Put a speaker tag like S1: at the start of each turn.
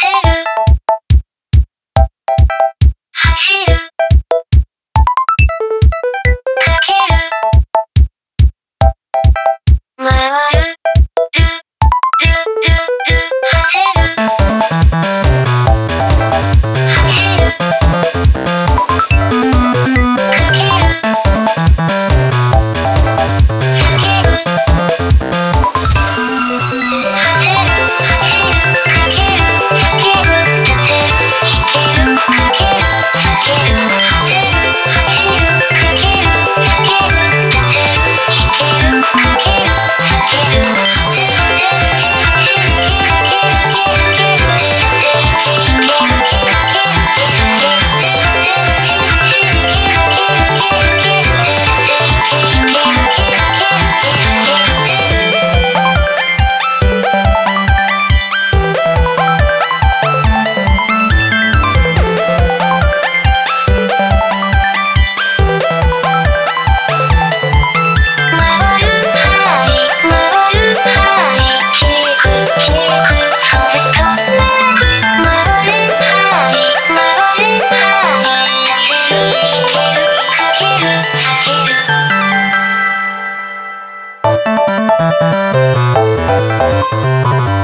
S1: forever.
S2: Thank you.